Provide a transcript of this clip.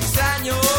extraño.